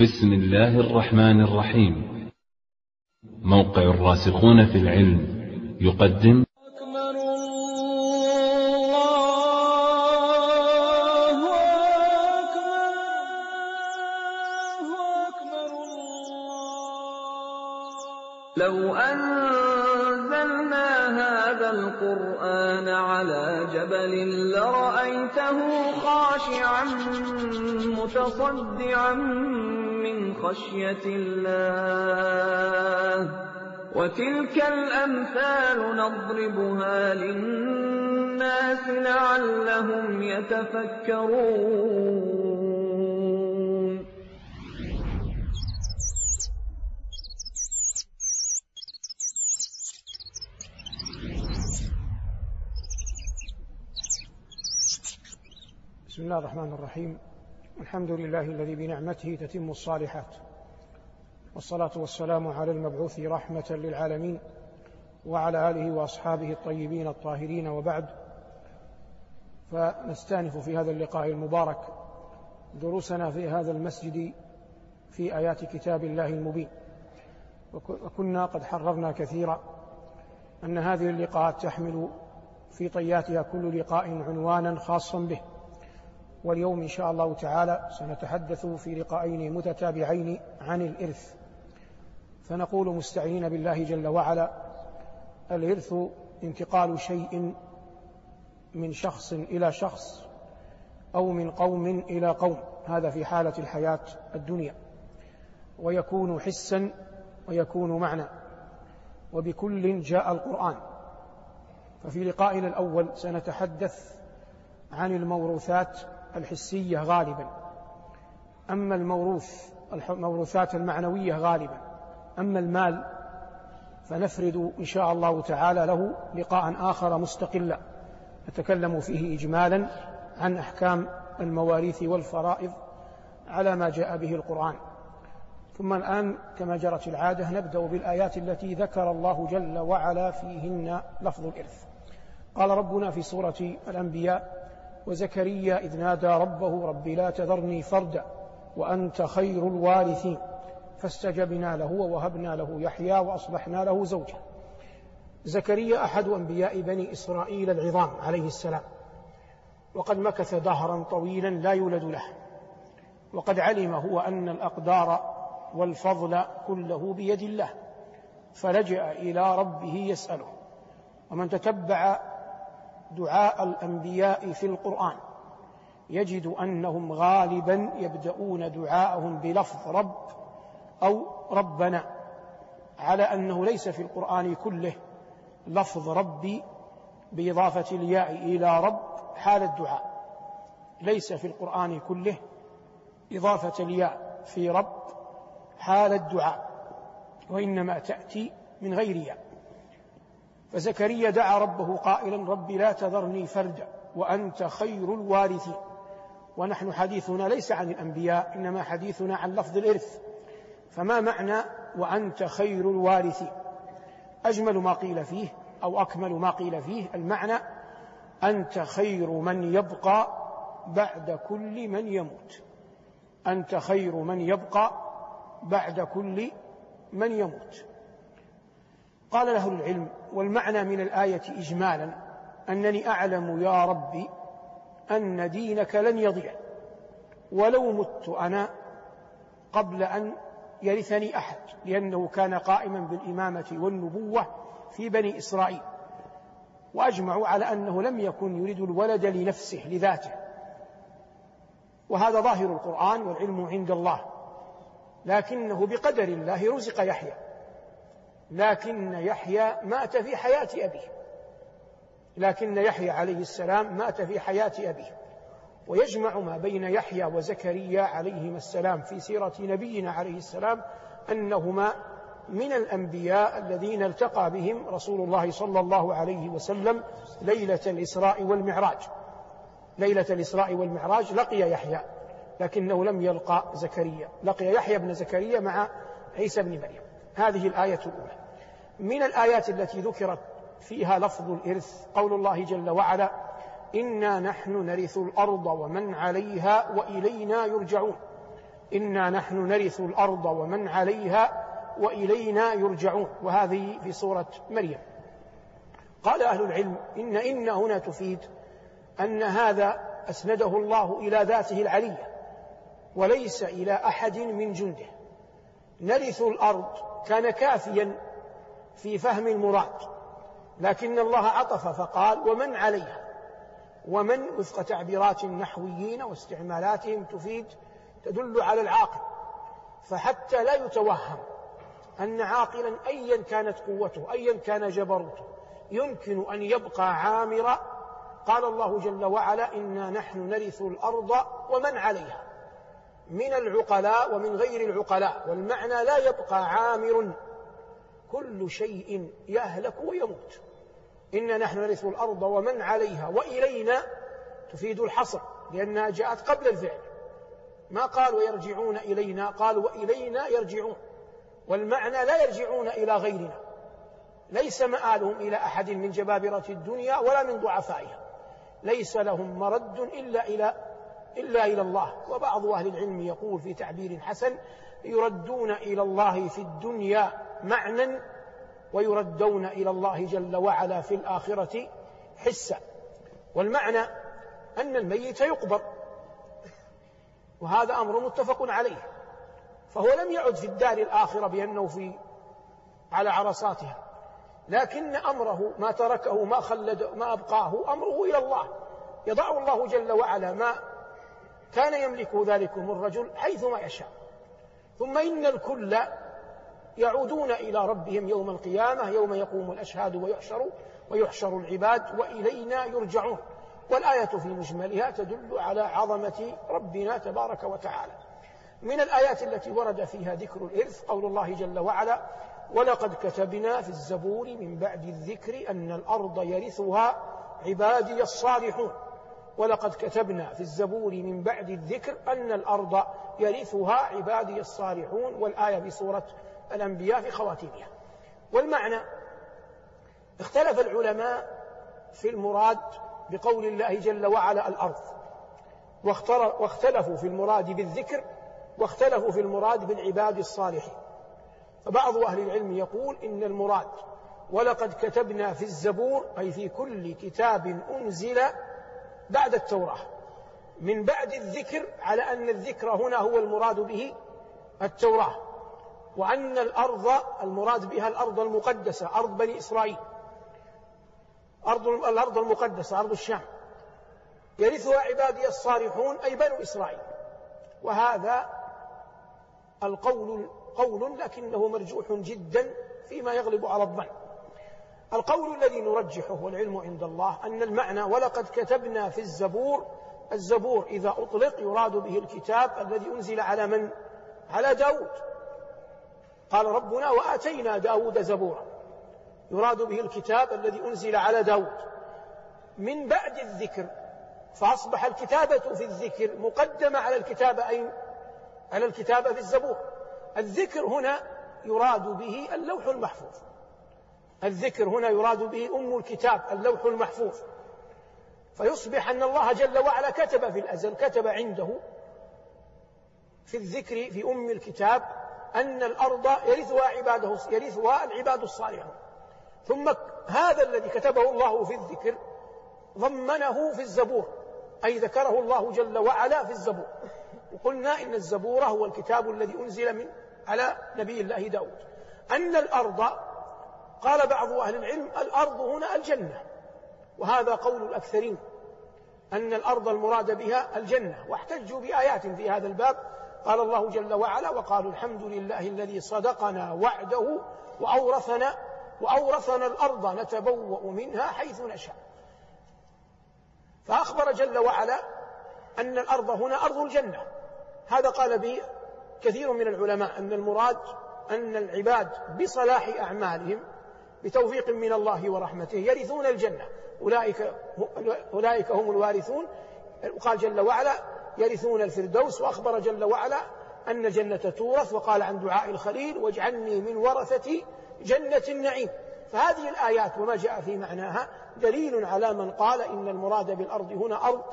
بسم الله الرحمن الرحيم. موقع الراسخون في العلم يقدم. أكبر الله أكبر لو أنزلنا هذا القرآن على جبل لرأيته خاشعا متصدعا خشية الله. وتلك الأمثال نضربها للناس لعلهم يتفكرون. بسم الله الرحمن الرحيم. الحمد لله الذي بنعمته تتم الصالحات والصلاة والسلام على المبعوث رحمة للعالمين وعلى آله وأصحابه الطيبين الطاهرين وبعد. فنستأنف في هذا اللقاء المبارك دروسنا في هذا المسجد في آيات كتاب الله المبين. وكنا قد حررنا كثيرا أن هذه اللقاءات تحمل في طياتها كل لقاء عنوانا خاصا به. واليوم إن شاء الله تعالى سنتحدث في لقاءين متتابعين عن الإرث. فنقول مستعينين بالله جل وعلا الإرث انتقال شيء من شخص إلى شخص أو من قوم إلى قوم. هذا في حالة الحياة الدنيا. ويكون حسا ويكون معنى. وبكل جاء القرآن. ففي لقائنا الأول سنتحدث عن الموروثات الحسية غالبا. أما الموروث الموروثات المعنوية غالبا. أما المال فنفرد إن شاء الله تعالى له لقاء آخر مستقلا. نتكلم فيه إجمالا عن أحكام المواريث والفرائض على ما جاء به القرآن. ثم الآن كما جرت العادة نبدأ بالآيات التي ذكر الله جل وعلا فيهن لفظ الإرث. قال ربنا في سورة الأنبياء وزكريا إذ نادى ربه رب لا تذرني فردا وأنت خير الوارثين فاستجبنا له ووهبنا له يحيى وأصلحنا له زوجا. زكريا أحد أنبياء بني إسرائيل العظام عليه السلام. وقد مكث دهرا طويلا لا يولد له. وقد علم هو أن الأقدار والفضل كله بيد الله فلجأ إلى ربه يسأله ومن تتبع دعاء الأنبياء في القرآن. يجد أنهم غالبا يبدأون دعاءهم بلفظ رب أو ربنا على أنه ليس في القرآن كله لفظ ربي بإضافة الياء إلى رب حال الدعاء. ليس في القرآن كله إضافة الياء في رب حال الدعاء وإنما تأتي من غير ياء. فزكريا دعا ربه قائلا رب لا تذرني فردا وأنت خير الوارثين. ونحن حديثنا ليس عن الأنبياء إنما حديثنا عن لفظ الإرث. فما معنى وأنت خير الوارثين أجمل ما قيل فيه أو أكمل ما قيل فيه المعنى أنت خير من يبقى بعد كل من يموت أنت خير من يبقى بعد كل من يموت قال له العلم والمعنى من الآية إجمالا أنني أعلم يا ربي أن دينك لن يضيع ولو مت أنا قبل أن يرثني أحد لأنه كان قائما بالإمامة والنبوة في بني إسرائيل. وأجمعوا على أنه لم يكن يريد الولد لنفسه لذاته. وهذا ظاهر القرآن والعلم عند الله لكنه بقدر الله رزق يحيى. لكن يحيى مات في حياة أبيه. لكن يحيى عليه السلام مات في حياة أبيه. ويجمع ما بين يحيى وزكريا عليهما السلام في سيرة نبينا عليه السلام أنهما من الأنبياء الذين التقى بهم رسول الله صلى الله عليه وسلم ليلة الإسراء والمعراج. ليلة الإسراء والمعراج لقي يحيى لكنه لم يلقى زكريا. لقي يحيى بن زكريا مع عيسى بن مريم. هذه الآية الأولى. من الآيات التي ذكرت فيها لفظ الإرث قول الله جل وعلا إنا نحن نرث الأرض ومن عليها وإلينا يرجعون. إنا نحن نرث الأرض ومن عليها وإلينا يرجعون. وهذه في سورة مريم. قال أهل العلم إن إن هنا تفيد أن هذا أسنده الله إلى ذاته العلية وليس إلى أحد من جنده. نرث الأرض كان كافيا في فهم المراد لكن الله عطف فقال ومن عليها؟ ومن وفق تعبيرات النحويين واستعمالاتهم تفيد تدل على العاقل فحتى لا يتوهم أن عاقلا أيا كانت قوته أيا كان جبروته يمكن أن يبقى عامرا. قال الله جل وعلا إنا نحن نرث الأرض ومن عليها. من العقلاء ومن غير العقلاء والمعنى لا يبقى عامر كل شيء يهلك ويموت. إنا نحن نرث الأرض ومن عليها وإلينا تفيد الحصر لأنها جاءت قبل الفعل. ما قال ويرجعون إلينا؟ قال وإلينا يرجعون. والمعنى لا يرجعون إلى غيرنا. ليس مآلهم إلى أحد من جبابرة الدنيا ولا من ضعفائها. ليس لهم مرد إلا إلى إلا إلى الله. وبعض أهل العلم يقول في تعبير حسن يردون إلى الله في الدنيا معنى ويردون إلى الله جل وعلا في الآخرة حسا. والمعنى أن الميت يقبر. وهذا أمر متفق عليه. فهو لم يعد في الدار الآخرة بأنه في على عرصاتها. لكن أمره ما تركه ما خلد ما أبقاه أمره إلى الله. يضع الله جل وعلا ما كان يملك ذلكم الرجل حيث ما يشاء. ثم إن الكل يعودون إلى ربهم يوم القيامة يوم يقوم الأشهاد ويحشر ويحشر العباد وإلينا يرجعون. والآية في مجملها تدل على عظمة ربنا تبارك وتعالى. من الآيات التي ورد فيها ذكر الإرث قول الله جل وعلا ولقد كتبنا في الزبور من بعد الذكر أن الأرض يرثها عبادي الصالحون ولقد كتبنا في الزبور من بعد الذكر أن الأرض يرثها عبادي الصالحون والآية في سورة الأنبياء في خواتيمها. والمعنى اختلف العلماء في المراد بقول الله جل وعلا الأرض. واختلفوا في المراد بالذكر واختلفوا في المراد بالعباد الصالحين. فبعض أهل العلم يقول إن المراد ولقد كتبنا في الزبور أي في كل كتاب أنزل بعد التوراة. من بعد الذكر على أن الذكر هنا هو المراد به التوراة. وأن الأرض المراد بها الأرض المقدسة أرض بني إسرائيل. أرض الأرض المقدسة أرض الشام. يرثها عبادي الصالحون أي بنو إسرائيل. وهذا القول قول لكنه مرجوح جدا فيما يغلب على الظن. القول الذي نرجحه والعلم عند الله أن المعنى ولقد كتبنا في الزبور الزبور إذا أطلق يراد به الكتاب الذي أنزل على من؟ على داود. قال ربنا وآتينا داود زبورا. يراد به الكتاب الذي أنزل على داود. من بعد الذكر فأصبح الكتابة في الذكر مقدمة على الكتابة أي على الكتابة في الزبور. الذكر هنا يراد به اللوح المحفوظ. الذكر هنا يراد به أم الكتاب اللوح المحفوظ. فيصبح أن الله جل وعلا كتب في الأزل كتب عنده في الذكر في أم الكتاب أن الأرض يرثها عباده يرثها العباد الصالحون. ثم هذا الذي كتبه الله في الذكر ضمنه في الزبور أي ذكره الله جل وعلا في الزبور. وقلنا إن الزبور هو الكتاب الذي أنزل من على نبي الله داود. أن الأرض قال بعض أهل العلم الأرض هنا الجنة. وهذا قول الأكثرين أن الأرض المراد بها الجنة. واحتجوا بآيات في هذا الباب. قال الله جل وعلا وقالوا الحمد لله الذي صدقنا وعده وأورثنا وأورثنا الأرض نتبوأ منها حيث نشاء. فأخبر جل وعلا أن الأرض هنا أرض الجنة. هذا قال به كثير من العلماء أن المراد أن العباد بصلاح أعمالهم بتوفيق من الله ورحمته. يرثون الجنة. أولئك أولئك هم الوارثون. وقال جل وعلا يرثون الفردوس وأخبر جل وعلا أن الجنة تورث وقال عن دعاء الخليل واجعلني من ورثة جنة النعيم. فهذه الآيات وما جاء في معناها دليل على من قال إن المراد بالأرض هنا أرض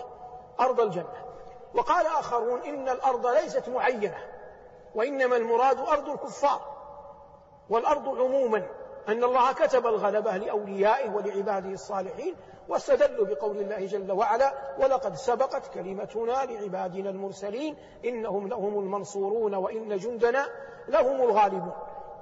أرض الجنة. وقال آخرون إن الأرض ليست معينة وإنما المراد أرض الكفار والأرض عموما. أن الله كتب الغلبة لأوليائه ولعباده الصالحين واستدلوا بقول الله جل وعلا ولقد سبقت كلمتنا لعبادنا المرسلين إنهم لهم المنصورون وإن جندنا لهم الغالبون.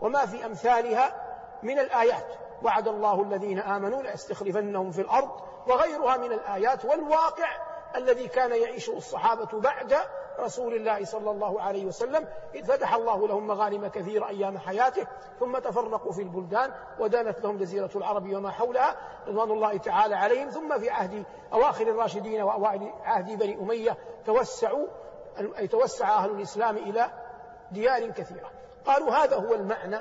وما في أمثالها من الآيات وعد الله الذين آمنوا ليستخلفنهم في الأرض. وغيرها من الآيات والواقع الذي كان يعيشه الصحابة بعد رسول الله صلى الله عليه وسلم إذ فتح الله لهم مغانم كثيرة أيام حياته ثم تفرقوا في البلدان ودانت لهم جزيرة العرب وما حولها رضوان الله تعالى عليهم. ثم في عهد أواخر الراشدين وأوائل عهد بني أمية توسعوا أي توسع أهل الإسلام إلى ديار كثيرة. قالوا هذا هو المعنى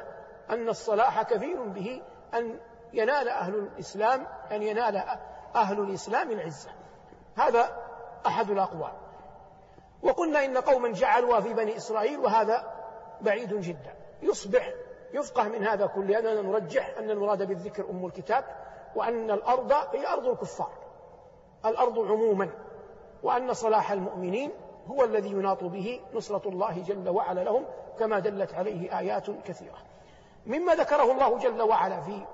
أن الصلاح كثير به أن ينال أهل الإسلام أن ينال أهل الإسلام العزة. هذا أحد الأقوال. وقلنا إن قوما جعلوها في بني إسرائيل وهذا بعيد جدا. يصبح يفقه من هذا كله أننا نرجح أن المراد بالذكر أم الكتاب وأن الأرض هي أرض الكفار. الأرض عموما. وأن صلاح المؤمنين هو الذي يناط به نصرة الله جل وعلا لهم كما دلت عليه آيات كثيرة. مما ذكره الله جل وعلا في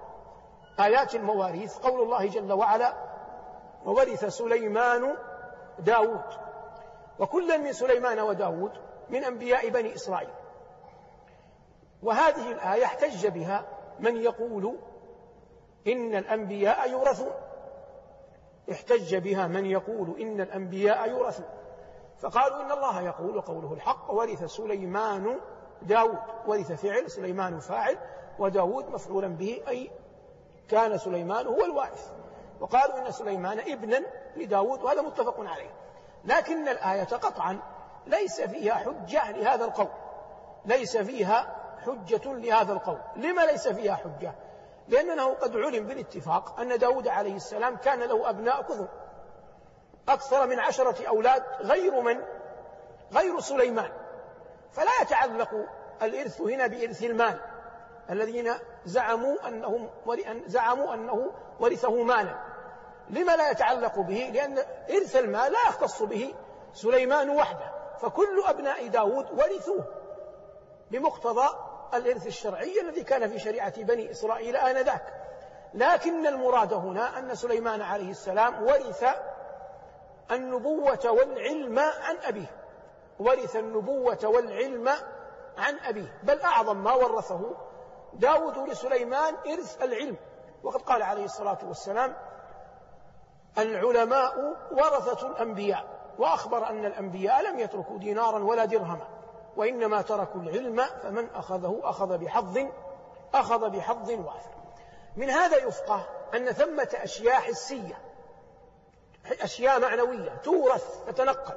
آيات المواريث قول الله جل وعلا وورث سليمان داود وكلا من سليمان وداود من أنبياء بني إسرائيل. وهذه الآية احتج بها من يقول إن الأنبياء يورثون. احتج بها من يقول إن الأنبياء يورثون. فقالوا إن الله يقول وقوله الحق ورث سليمان داود ورث فعل سليمان فاعل وداود مفعولا به أي كان سليمان هو الوارث. وقالوا إن سليمان ابنا لداود وهذا متفق عليه. لكن الآية قطعا ليس فيها حجة لهذا القول. ليس فيها حجة لهذا القول. لما ليس فيها حجة؟ لأنه قد علم بالاتفاق أن داود عليه السلام كان له أبناء كثر. أكثر من عشرة أولاد غير من؟ غير سليمان. فلا يتعلق الإرث هنا بإرث المال. الذين زعموا أنهم زعموا أنه ورثه مالا. لما لا يتعلق به لأن إرث المال لا يختص به سليمان وحده فكل أبناء داود ورثوه بمقتضى الإرث الشرعي الذي كان في شريعة بني إسرائيل آنذاك. لكن المراد هنا أن سليمان عليه السلام ورث النبوة والعلم عن أبيه. ورث النبوة والعلم عن أبيه. بل أعظم ما ورثه داود لسليمان إرث العلم. وقد قال عليه الصلاة والسلام العلماء ورثة الأنبياء وأخبر أن الأنبياء لم يتركوا دينارا ولا درهما وإنما تركوا العلم فمن أخذه أخذ بحظ أخذ بحظ وافر من هذا يفقه أن ثمة أشياء حسية أشياء معنوية تورث تتنقل.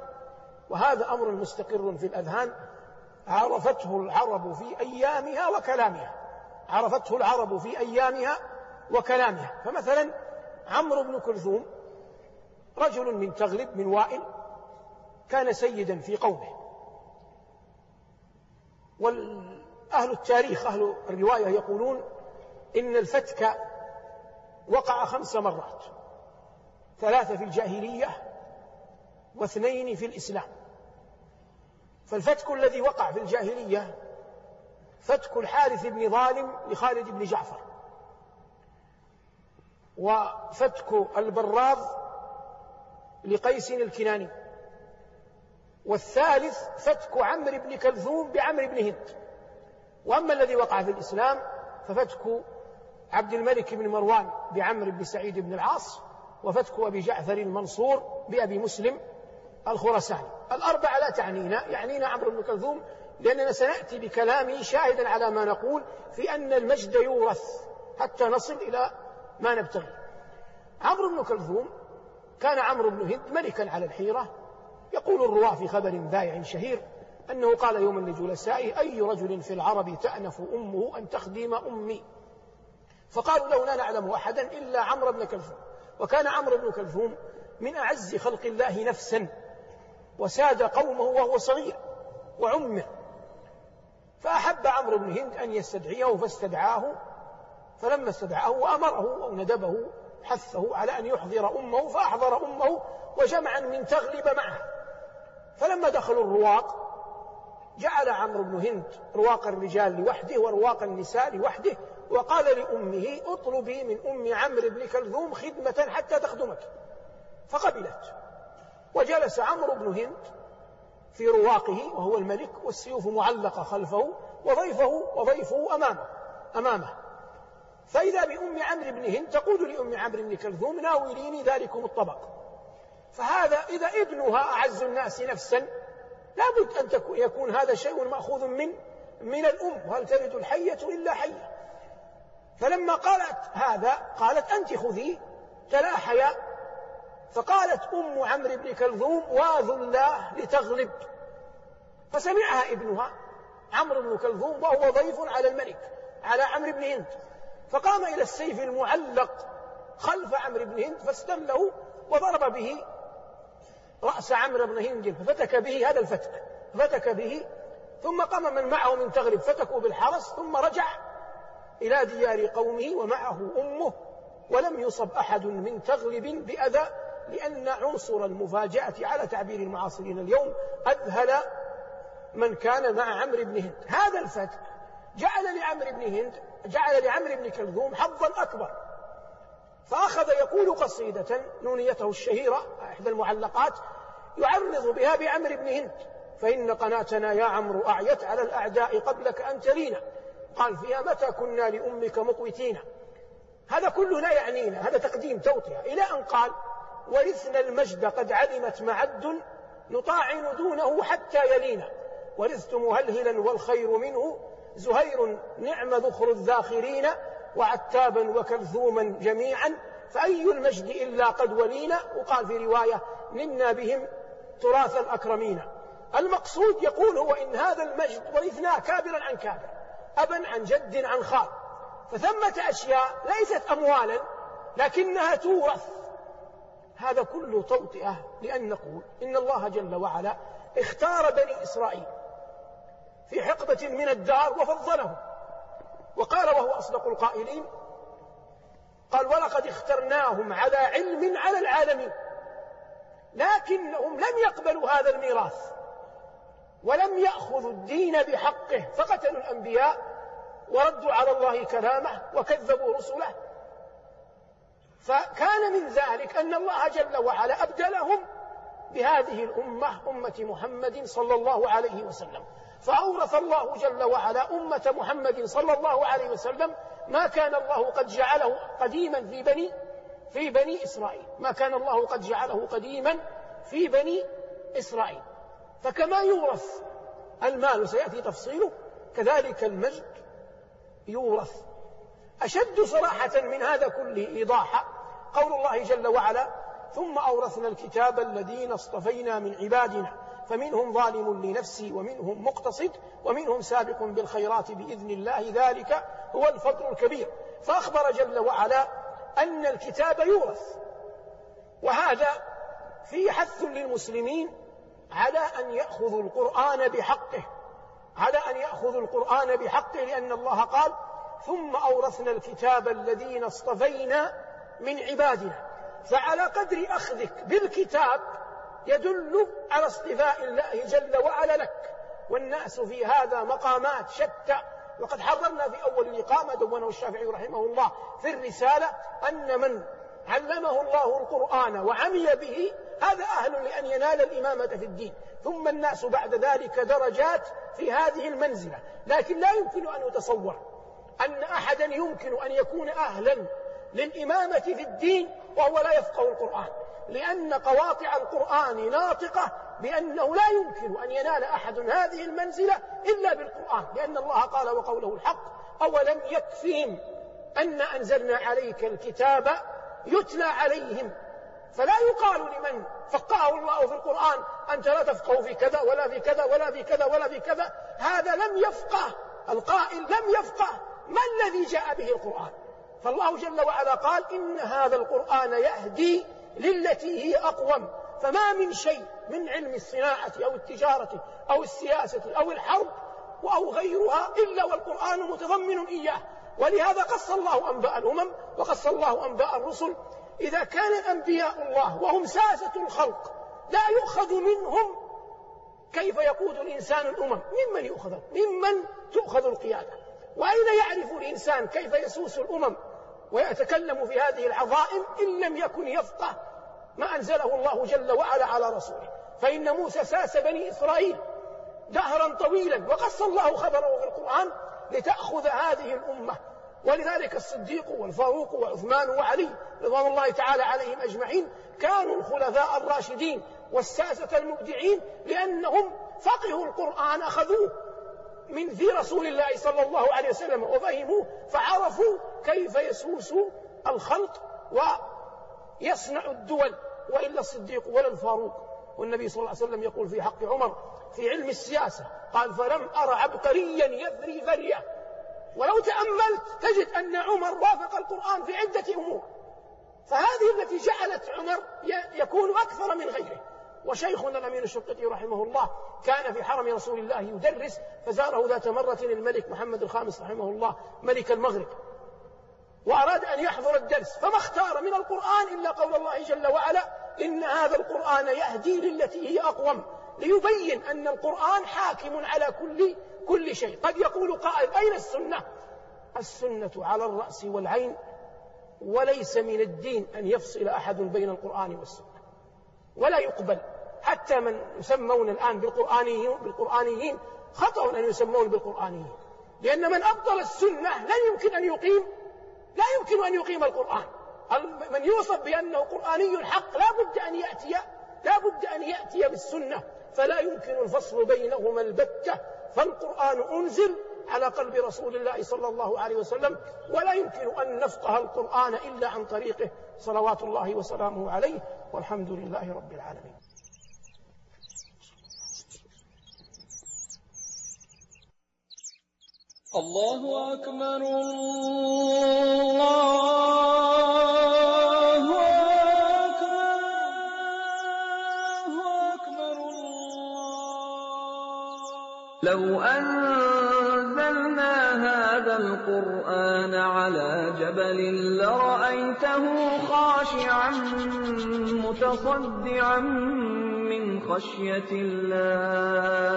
وهذا أمر مستقر في الأذهان. عرفته العرب في أيامها وكلامها. عرفته العرب في أيامها وكلامها. فمثلا عمرو بن كلثوم رجل من تغلب من وائل كان سيدا في قومه. والأهل التاريخ أهل الرواية يقولون إن الفتك وقع خمس مرات ثلاثة في الجاهلية واثنين في الإسلام. فالفتك الذي وقع في الجاهلية فتك الحارث بن ظالم لخالد بن جعفر وفتك البراض لقيس الكناني. والثالث فتك عمرو بن كلثوم بعمرو بن هند. وأما الذي وقع في الإسلام ففتك عبد الملك بن مروان بعمرو بن سعيد بن العاص وفتك أبي جعفر المنصور بأبي مسلم الخرساني الأربعة لا تعنينا يعنينا عمرو بن كلثوم لأننا سنأتي بكلامه شاهدا على ما نقول في أن المجد يورث حتى نصل إلى ما نبتغي. عمرو بن كلثوم كان عمرو بن هند ملكا على الحيرة. يقول الرواة في خبر ذائع شهير أنه قال يوما لجلسائه أي رجل في العرب تأنف أمه أن تخدم أمي؟ فقالوا له لا نعلم أحدا إلا عمرو بن كلثوم. وكان عمرو بن كلثوم من أعز خلق الله نفسا وساد قومه وهو صغير وعمه فأحب عمرو بن هند أن يستدعيه فاستدعاه. فلما استدعاه وأمره أو ندبه حثه على أن يحضر أمه فأحضر أمه وجمعا من تغلب معه. فلما دخلوا الرواق جعل عمرو بن هند رواق الرجال لوحده ورواق النساء لوحده وقال لأمه اطلبي من أم عمرو بن كلثوم خدمة حتى تخدمك فقبلت. وجلس عمرو بن هند في رواقه وهو الملك والسيوف معلقة خلفه وضيفه وضيفه أمامه أمامه. فإذا بأم عمرو بن هند تقول لأم عمرو بن كلثوم ناوليني ذلكم الطبق. فهذا إذا ابنها أعز الناس نفسا لابد أن يكون هذا شيء مأخوذ من من الأم. وهل تلد الحية إلا حية؟ فلما قالت هذا قالت أنت خذي تلاحيا. فقالت أم عمرو بن كلثوم واذ الله لتغلب. فسمعها ابنها عمرو بن كلثوم وهو ضيف على الملك على عمرو بن هند. فقام إلى السيف المعلق خلف عمرو بن هند فاستله وضرب به رأس عمرو بن هند ففتك به هذا الفتك فتك به ثم قام من معه من تغلب فتكوا بالحرس ثم رجع إلى ديار قومه ومعه أمه ولم يصب أحد من تغلب بأذى لأن عنصر المفاجأة على تعبير المعاصرين اليوم أذهل من كان مع عمرو بن هند. هذا الفتك جعل لعمرو بن هند جعل لعمرو بن كلثوم حظا أكبر. فأخذ يقول قصيدة نونيته الشهيرة إحدى المعلقات يعرض بها بعمرو بن هند. فإن قناتنا يا عمرو أعيت على الأعداء قبلك أن تلينا. قال فيها متى كنا لأمك مقوتين؟ هذا كله لا يعنينا هذا تقديم توطئة. إلى أن قال ورثنا المجد قد علمت معد نطاعن دونه حتى يلينا. ورثت مهلهلا والخير منه زهير نعم ذخر الذاخرين وعتابا وكلثوما جميعا فأي المجد إلا قد ولينا؟ وقال في رواية نمنا بهم تراث الأكرمين. المقصود يقول هو إن هذا المجد ورثناه كابرا عن كابر أبا عن جد عن خال. فثمة أشياء ليست أموالا لكنها تورث. هذا كله توطئة لأن نقول إن الله جل وعلا اختار بني إسرائيل في حقبة من الدار وفضلهم وقال وهو أصدق القائلين قال ولقد اخترناهم على علم على العالمين لكنهم لم يقبلوا هذا الميراث ولم يأخذوا الدين بحقه فقتلوا الأنبياء وردوا على الله كلامه وكذبوا رسله. فكان من ذلك أن الله جل وعلا أبدلهم بهذه الأمة أمة محمد صلى الله عليه وسلم. فأورث الله جل وعلا أمة محمد صلى الله عليه وسلم ما كان الله قد جعله قديما في بني في بني إسرائيل. ما كان الله قد جعله قديما في بني إسرائيل. فكما يورث المال وسيأتي تفصيله كذلك المجد يورث. أشد صراحة من هذا كله إيضاحا قول الله جل وعلا ثم أورثنا الكتاب الذين اصطفينا من عبادنا فمنهم ظالم لنفسه ومنهم مقتصد ومنهم سابق بالخيرات بإذن الله. ذلك هو الفضل الكبير. فأخبر جل وعلا أن الكتاب يورث. وهذا فيه حث للمسلمين على أن يأخذوا القرآن بحقه. على أن يأخذوا القرآن بحقه لأن الله قال ثم أورثنا الكتاب الذين اصطفينا من عبادنا. فعلى قدر أخذك بالكتاب يدل على اصطفاء الله جل وعلا لك. والناس في هذا مقامات شتى. وقد حضرنا في أول اللقاء ما دونه الشافعي رحمه الله في الرسالة أن من علمه الله القرآن وعمل به هذا أهل لأن ينال الإمامة في الدين. ثم الناس بعد ذلك درجات في هذه المنزلة. لكن لا يمكن أن يتصور أن أحدا يمكن أن يكون أهلا للإمامة في الدين وهو لا يفقه القرآن. لأن قواطع القرآن ناطقة بأنه لا يمكن أن ينال أحد هذه المنزلة إلا بالقرآن لأن الله قال وقوله الحق أولم يكفهم أن أنزلنا عليك الكتاب يتلى عليهم؟ فلا يقال لمن فقهه الله في القرآن أنت لا تفقه في كذا ولا في كذا ولا في كذا ولا في كذا هذا لم يفقه القائل لم يفقه ما الذي جاء به القرآن؟ فالله جل وعلا قال إن هذا القرآن يهدي للتي هي أقوم. فما من شيء من علم الصناعة أو التجارة أو السياسة أو الحرب أو غيرها إلا والقرآن متضمن إياه. ولهذا قص الله أنباء الأمم وقص الله أنباء الرسل. إذا كان أنبياء الله وهم ساسة الخلق لا يؤخذ منهم كيف يقود الإنسان الأمم. ممن يؤخذ؟ ممن تؤخذ القيادة. وأين يعرف الإنسان كيف يسوس الأمم؟ ويتكلم في هذه العظائم إن لم يكن يفقه ما أنزله الله جل وعلا على رسوله. فإن موسى ساس بني إسرائيل دهرا طويلا وقص الله خبره في القرآن لتأخذ هذه الأمة. ولذلك الصديق والفاروق وعثمان وعلي رضوان الله تعالى عليهم أجمعين كانوا الخلفاء الراشدين والساسة المبدعين لأنهم فقهوا القرآن أخذوه. من في رسول الله صلى الله عليه وسلم وفهموه فعرفوا كيف يسوس الخلق ويصنع الدول وإلا الصديق ولا الفاروق. والنبي صلى الله عليه وسلم يقول في حق عمر في علم السياسة قال فلم أر عبقريا يثري ثرية ولو تأملت تجد أن عمر وافق القرآن في عدة أمور. فهذه التي جعلت عمر يكون أكثر من غيره. وشيخنا الأمين الشقيقي رحمه الله كان في حرم رسول الله يدرس فزاره ذات مرة الملك محمد الخامس رحمه الله ملك المغرب. وأراد أن يحضر الدرس فما اختار من القرآن إلا قول الله جل وعلا إن هذا القرآن يهدي للتي هي أقوم ليبين أن القرآن حاكم على كل كل شيء. قد يقول قائل أين السنة؟ السنة على الرأس والعين وليس من الدين أن يفصل أحد بين القرآن والسنة ولا يقبل. حتى من يسمون الآن بالقرآنيين بالقرآنيين خطأ أن يسمون بالقرآنيين. لأن من أبطل السنة لا يمكن أن يقيم لا يمكن أن يقيم القرآن. من يوصف بأنه قرآني حق لا بد أن يأتي لا بد أن يأتي بالسنة. فلا يمكن الفصل بينهما البتة. فالقرآن أنزل على قلب رسول الله صلى الله عليه وسلم ولا يمكن أن نفقه القرآن إلا عن طريقه. صلوات الله وسلامه عليه والحمد لله رب العالمين. الله أكبر الله أكبر الله أكبر الله لو أنزلنا هذا القرآن على جبل لرأيته خاشعا متصدعا من خشية الله.